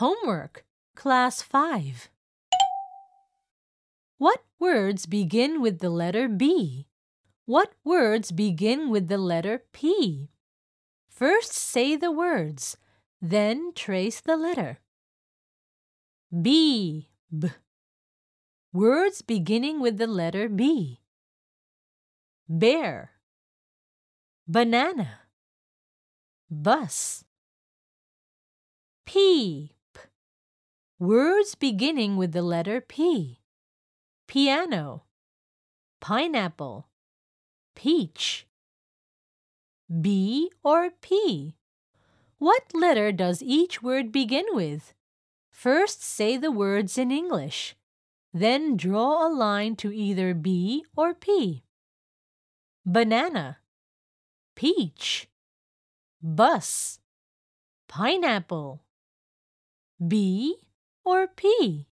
Homework, Class 5. What words begin with the letter B? What words begin with the letter P? First say the words, then trace the letter. B, b. Words beginning with the letter B. Bear, banana, bus. Peep. Words beginning with the letter P. Piano, pineapple, peach. B or P? What letter does each word begin with? First say the words in English. Then draw a line to either B or P. Banana, peach, bus, pineapple. B or P?